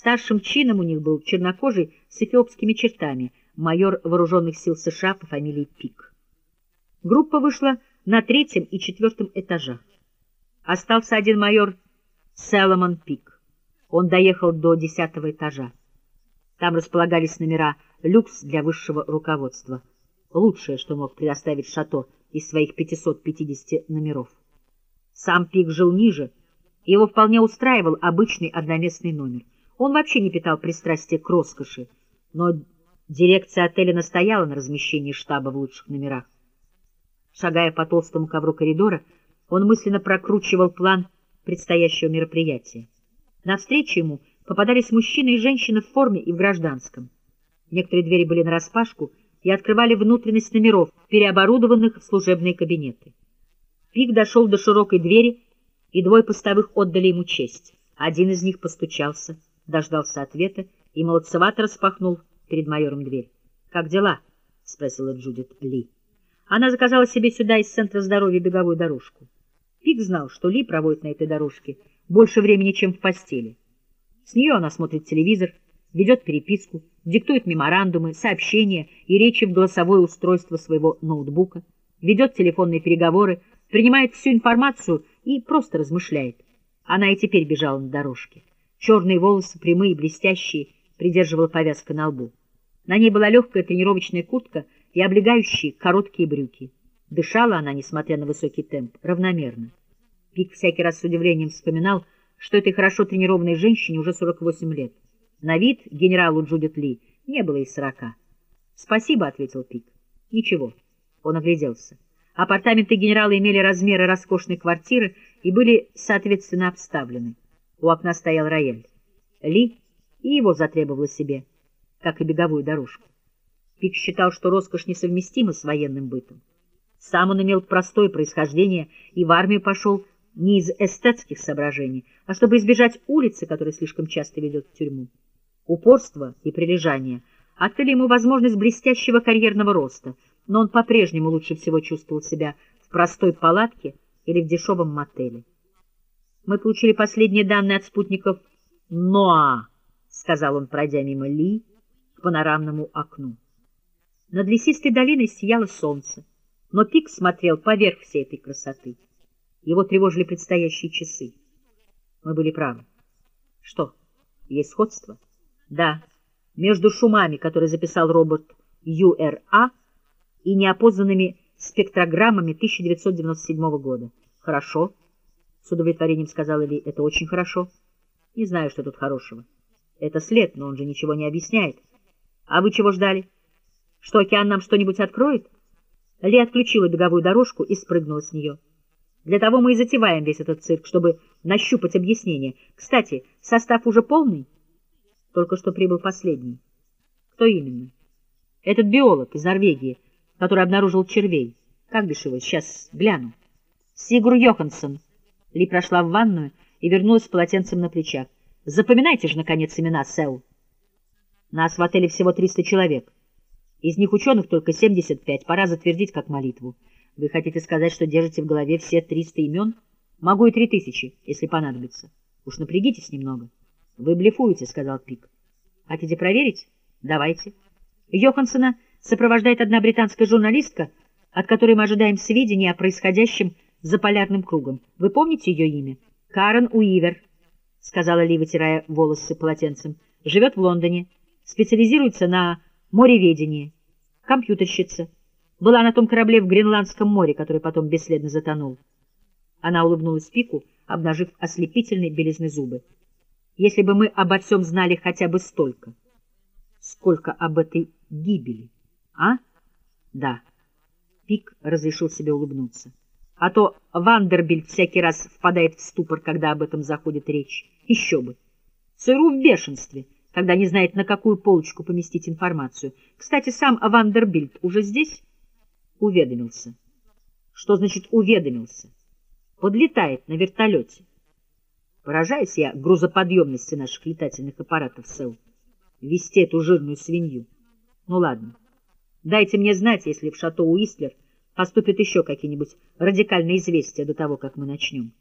Старшим чином у них был чернокожий с эфиопскими чертами, майор вооруженных сил США по фамилии Пик. Группа вышла на третьем и четвертом этажах. Остался один майор Соломон Пик. Он доехал до десятого этажа. Там располагались номера люкс для высшего руководства. Лучшее, что мог предоставить Шато из своих 550 номеров. Сам Пик жил ниже, и его вполне устраивал обычный одноместный номер. Он вообще не питал пристрастия к роскоши, но дирекция отеля настояла на размещении штаба в лучших номерах. Шагая по толстому ковру коридора, он мысленно прокручивал план предстоящего мероприятия. Навстречу ему попадались мужчины и женщины в форме и в гражданском. Некоторые двери были нараспашку и открывали внутренность номеров, переоборудованных в служебные кабинеты. Пик дошел до широкой двери, и двое постовых отдали ему честь. Один из них постучался, дождался ответа и молодцевато распахнул перед майором дверь. — Как дела? — спросила Джудит Ли. Она заказала себе сюда из Центра здоровья беговую дорожку. Пик знал, что Ли проводит на этой дорожке больше времени, чем в постели. С нее она смотрит телевизор, ведет переписку, диктует меморандумы, сообщения и речи в голосовое устройство своего ноутбука, ведет телефонные переговоры, принимает всю информацию и просто размышляет. Она и теперь бежала на дорожке. Черные волосы, прямые, блестящие, придерживала повязка на лбу. На ней была легкая тренировочная куртка и облегающие короткие брюки. Дышала она, несмотря на высокий темп, равномерно. Пик всякий раз с удивлением вспоминал, что этой хорошо тренированной женщине уже 48 лет. На вид генералу Джудит Ли не было и сорока. «Спасибо», — ответил Пик. «Ничего». Он огляделся. Апартаменты генерала имели размеры роскошной квартиры и были, соответственно, обставлены. У окна стоял рояль. Ли и его затребовала себе, как и беговую дорожку. Пик считал, что роскошь несовместима с военным бытом. Сам он имел простое происхождение и в армию пошел не из эстетских соображений, а чтобы избежать улицы, которая слишком часто ведет в тюрьму. Упорство и прилежание открыли ему возможность блестящего карьерного роста, но он по-прежнему лучше всего чувствовал себя в простой палатке или в дешевом мотеле. Мы получили последние данные от спутников «Ноа», — сказал он, пройдя мимо Ли к панорамному окну. Над лесистой долиной сияло солнце, но Пик смотрел поверх всей этой красоты. Его тревожили предстоящие часы. Мы были правы. Что, есть сходство? Да, между шумами, которые записал робот ЮРА, и неопознанными спектрограммами 1997 года. Хорошо. С удовлетворением сказала Ли. Это очень хорошо. Не знаю, что тут хорошего. Это след, но он же ничего не объясняет. А вы чего ждали? Что океан нам что-нибудь откроет? Ли отключила беговую дорожку и спрыгнула с нее. Для того мы и затеваем весь этот цирк, чтобы нащупать объяснение. Кстати, состав уже полный? Только что прибыл последний. Кто именно? Этот биолог из Норвегии, который обнаружил червей. Как бишь его? Сейчас гляну. Сигур Йоханссон. Ли прошла в ванную и вернулась с полотенцем на плечах. Запоминайте же, наконец, имена, Сэл. Нас в отеле всего 300 человек. Из них ученых только 75. Пора затвердить как молитву. Вы хотите сказать, что держите в голове все 300 имен? Могу и 3000, если понадобится. Уж напрягитесь немного. Вы блефуете, сказал Пик. Хотите проверить? Давайте. Йоханссона сопровождает одна британская журналистка, от которой мы ожидаем сведений о происходящем за полярным кругом. Вы помните ее имя? Карен Уивер, сказала Ли, вытирая волосы полотенцем. Живет в Лондоне, специализируется на мореведение, компьютерщица. Была на том корабле в Гренландском море, который потом бесследно затонул. Она улыбнулась Пику, обнажив ослепительные белизны зубы. Если бы мы обо всем знали хотя бы столько. Сколько об этой гибели, а? Да. Пик разрешил себе улыбнуться. А то Вандербильд всякий раз впадает в ступор, когда об этом заходит речь. Еще бы. ЦРУ в бешенстве — когда не знает, на какую полочку поместить информацию. Кстати, сам Вандербильд уже здесь? Уведомился. Что значит уведомился? Подлетает на вертолете. Поражаюсь я грузоподъемности наших летательных аппаратов, Сэл. Вести эту жирную свинью. Ну ладно. Дайте мне знать, если в шато Уистлер поступят еще какие-нибудь радикальные известия до того, как мы начнем.